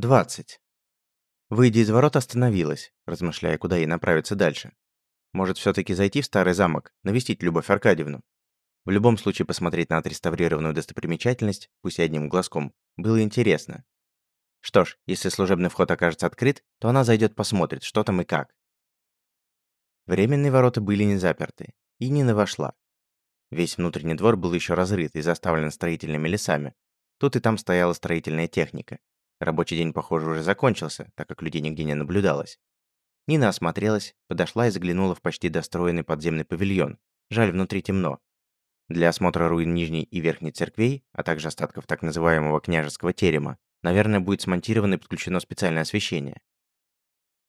20. Выйдя из ворот, остановилась, размышляя, куда ей направиться дальше. Может, все таки зайти в старый замок, навестить Любовь Аркадьевну? В любом случае, посмотреть на отреставрированную достопримечательность, пусть и одним глазком, было интересно. Что ж, если служебный вход окажется открыт, то она зайдет посмотрит, что там и как. Временные ворота были не заперты, и Нина вошла. Весь внутренний двор был еще разрыт и заставлен строительными лесами. Тут и там стояла строительная техника. Рабочий день, похоже, уже закончился, так как людей нигде не наблюдалось. Нина осмотрелась, подошла и заглянула в почти достроенный подземный павильон. Жаль, внутри темно. Для осмотра руин Нижней и Верхней церквей, а также остатков так называемого княжеского терема, наверное, будет смонтировано и подключено специальное освещение.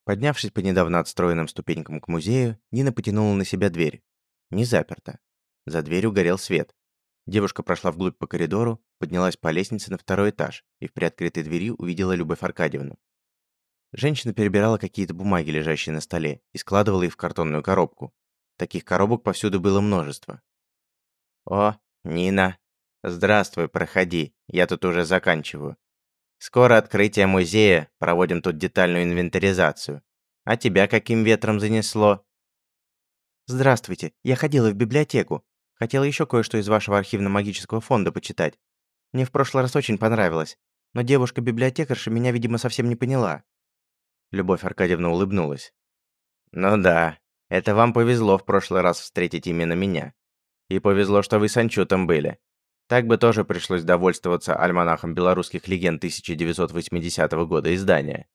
Поднявшись по недавно отстроенным ступенькам к музею, Нина потянула на себя дверь. Не заперта. За дверью горел свет. Девушка прошла вглубь по коридору, поднялась по лестнице на второй этаж и в приоткрытой двери увидела Любовь Аркадьевну. Женщина перебирала какие-то бумаги, лежащие на столе, и складывала их в картонную коробку. Таких коробок повсюду было множество. «О, Нина! Здравствуй, проходи, я тут уже заканчиваю. Скоро открытие музея, проводим тут детальную инвентаризацию. А тебя каким ветром занесло?» «Здравствуйте, я ходила в библиотеку. Хотела еще кое-что из вашего архивно-магического фонда почитать. Мне в прошлый раз очень понравилось, но девушка-библиотекарша меня, видимо, совсем не поняла». Любовь Аркадьевна улыбнулась. «Ну да, это вам повезло в прошлый раз встретить именно меня. И повезло, что вы с Анчутом были. Так бы тоже пришлось довольствоваться альманахом белорусских легенд 1980 года издания.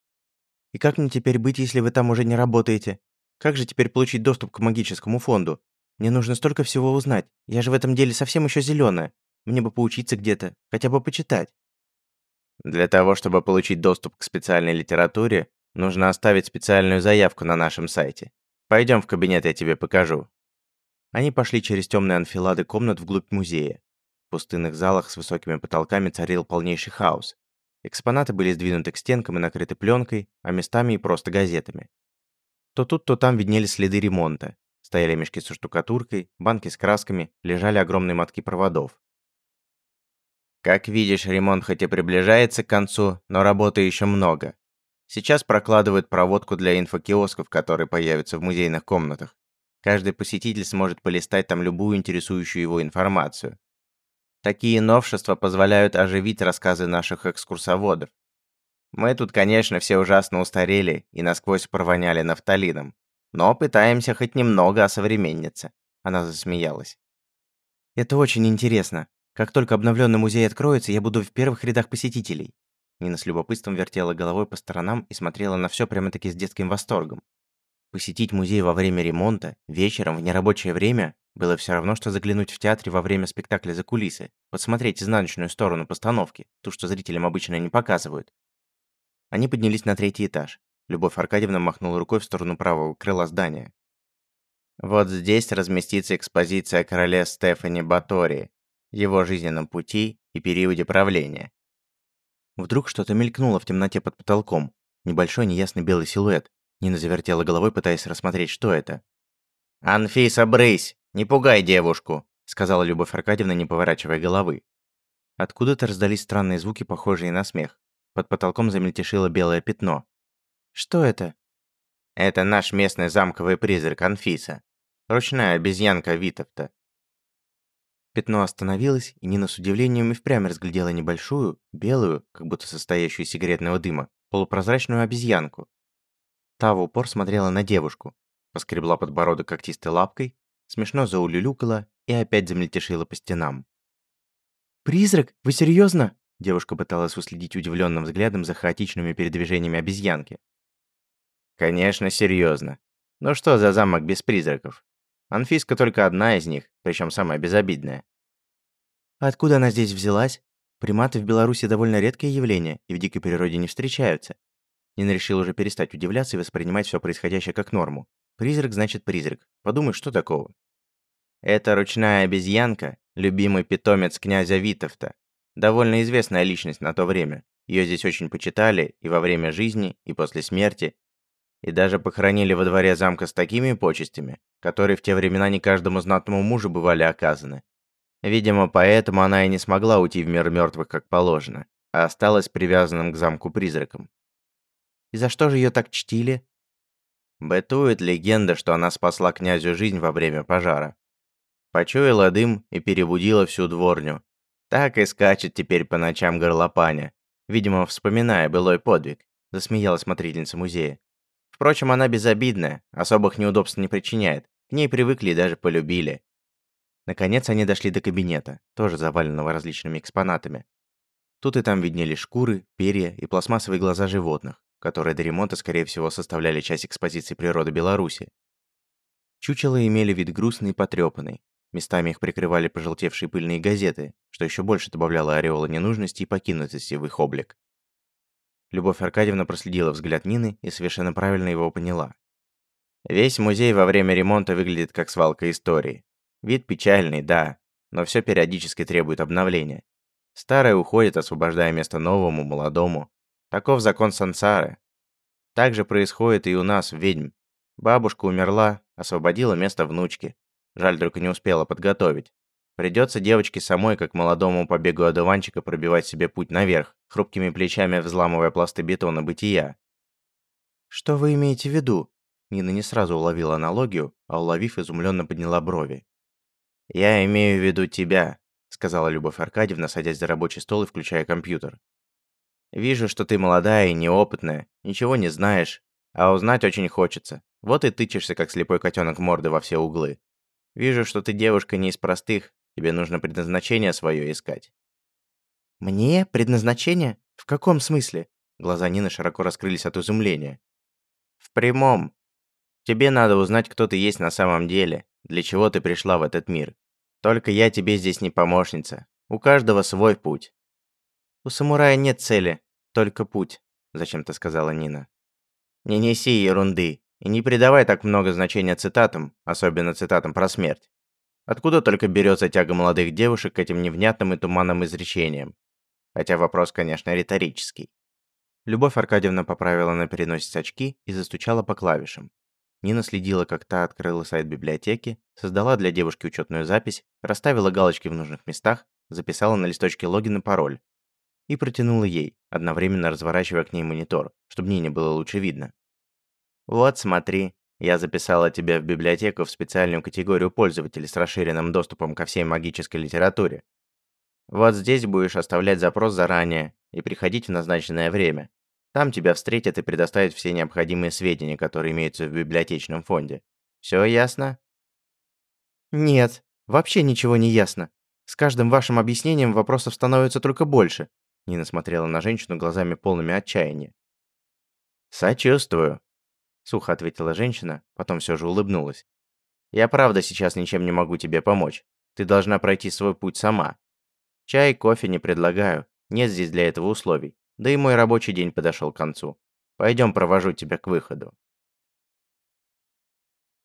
И как мне теперь быть, если вы там уже не работаете? Как же теперь получить доступ к магическому фонду? Мне нужно столько всего узнать. Я же в этом деле совсем еще зеленая. Мне бы поучиться где-то, хотя бы почитать. Для того, чтобы получить доступ к специальной литературе, нужно оставить специальную заявку на нашем сайте. Пойдем в кабинет, я тебе покажу. Они пошли через темные анфилады комнат вглубь музея. В пустынных залах с высокими потолками царил полнейший хаос. Экспонаты были сдвинуты к стенкам и накрыты пленкой, а местами и просто газетами. То тут, то там виднелись следы ремонта. Стояли мешки со штукатуркой, банки с красками, лежали огромные мотки проводов. Как видишь, ремонт хоть и приближается к концу, но работы еще много. Сейчас прокладывают проводку для инфокиосков, которые появятся в музейных комнатах. Каждый посетитель сможет полистать там любую интересующую его информацию. Такие новшества позволяют оживить рассказы наших экскурсоводов. Мы тут, конечно, все ужасно устарели и насквозь провоняли нафталином, но пытаемся хоть немного осовремениться. Она засмеялась. Это очень интересно. Как только обновленный музей откроется, я буду в первых рядах посетителей. Нина с любопытством вертела головой по сторонам и смотрела на все прямо-таки с детским восторгом. Посетить музей во время ремонта, вечером, в нерабочее время, было все равно, что заглянуть в театре во время спектакля за кулисы, посмотреть изнаночную сторону постановки, ту, что зрителям обычно не показывают. Они поднялись на третий этаж. Любовь Аркадьевна махнула рукой в сторону правого крыла здания. Вот здесь разместится экспозиция короля Стефани Батори, его жизненном пути и периоде правления. Вдруг что-то мелькнуло в темноте под потолком. Небольшой неясный белый силуэт, Нина завертела головой, пытаясь рассмотреть, что это. «Анфиса, брысь! Не пугай девушку!» сказала Любовь Аркадьевна, не поворачивая головы. Откуда-то раздались странные звуки, похожие на смех. Под потолком замельтешило белое пятно. «Что это?» «Это наш местный замковый призрак Анфиса. Ручная обезьянка Витовта». Пятно остановилось, и Нина с удивлением и впрямь разглядела небольшую, белую, как будто состоящую из сигаретного дыма, полупрозрачную обезьянку, Та в упор смотрела на девушку, поскребла подбородок когтистой лапкой, смешно заулюлюкала и опять замельтешила по стенам. «Призрак? Вы серьезно? Девушка пыталась уследить удивленным взглядом за хаотичными передвижениями обезьянки. «Конечно, серьезно. Ну что за замок без призраков? Анфиска только одна из них, причем самая безобидная». откуда она здесь взялась? Приматы в Беларуси довольно редкое явление и в дикой природе не встречаются. Нина решил уже перестать удивляться и воспринимать все происходящее как норму. Призрак значит призрак. Подумай, что такого? Это ручная обезьянка, любимый питомец князя Витовта. Довольно известная личность на то время. Ее здесь очень почитали и во время жизни, и после смерти. И даже похоронили во дворе замка с такими почестями, которые в те времена не каждому знатному мужу бывали оказаны. Видимо, поэтому она и не смогла уйти в мир мертвых как положено. а осталась привязанным к замку призраком. И за что же ее так чтили? Бытует легенда, что она спасла князю жизнь во время пожара. Почуяла дым и перебудила всю дворню. Так и скачет теперь по ночам горлопаня, видимо, вспоминая былой подвиг, засмеялась смотрительница музея. Впрочем, она безобидная, особых неудобств не причиняет. К ней привыкли и даже полюбили. Наконец они дошли до кабинета, тоже заваленного различными экспонатами. Тут и там виднелись шкуры, перья и пластмассовые глаза животных, которые до ремонта, скорее всего, составляли часть экспозиции природы Беларуси. Чучела имели вид грустный и потрепанный. Местами их прикрывали пожелтевшие пыльные газеты, что еще больше добавляло ореола ненужности и покинутости в их облик. Любовь Аркадьевна проследила взгляд Нины и совершенно правильно его поняла. Весь музей во время ремонта выглядит как свалка истории. Вид печальный, да, но все периодически требует обновления. Старое уходит, освобождая место новому, молодому. Таков закон сансары. Так же происходит и у нас, ведьм. Бабушка умерла, освободила место внучке. Жаль, только не успела подготовить. Придется девочке самой, как молодому побегу одуванчика, пробивать себе путь наверх, хрупкими плечами взламывая пласты бетона бытия. «Что вы имеете в виду?» Нина не сразу уловила аналогию, а уловив, изумленно подняла брови. «Я имею в виду тебя», — сказала Любовь Аркадьевна, садясь за рабочий стол и включая компьютер. Вижу, что ты молодая и неопытная, ничего не знаешь, а узнать очень хочется. Вот и тычешься, как слепой котенок морды во все углы. Вижу, что ты девушка не из простых, тебе нужно предназначение свое искать». «Мне? Предназначение? В каком смысле?» Глаза Нины широко раскрылись от изумления. «В прямом. Тебе надо узнать, кто ты есть на самом деле, для чего ты пришла в этот мир. Только я тебе здесь не помощница. У каждого свой путь. «У самурая нет цели, только путь», – зачем-то сказала Нина. «Не неси ерунды и не придавай так много значения цитатам, особенно цитатам про смерть. Откуда только берется тяга молодых девушек к этим невнятным и туманным изречениям? Хотя вопрос, конечно, риторический». Любовь Аркадьевна поправила на переносице очки и застучала по клавишам. Нина следила, как та открыла сайт библиотеки, создала для девушки учетную запись, расставила галочки в нужных местах, записала на листочке логин и пароль, и протянула ей, одновременно разворачивая к ней монитор, чтобы Нине было лучше видно. «Вот смотри, я записала тебя в библиотеку в специальную категорию пользователей с расширенным доступом ко всей магической литературе. Вот здесь будешь оставлять запрос заранее и приходить в назначенное время. Там тебя встретят и предоставят все необходимые сведения, которые имеются в библиотечном фонде. Все ясно?» «Нет, вообще ничего не ясно. С каждым вашим объяснением вопросов становится только больше. Нина смотрела на женщину глазами полными отчаяния. «Сочувствую», — сухо ответила женщина, потом все же улыбнулась. «Я правда сейчас ничем не могу тебе помочь. Ты должна пройти свой путь сама. Чай, кофе не предлагаю, нет здесь для этого условий. Да и мой рабочий день подошел к концу. Пойдем провожу тебя к выходу».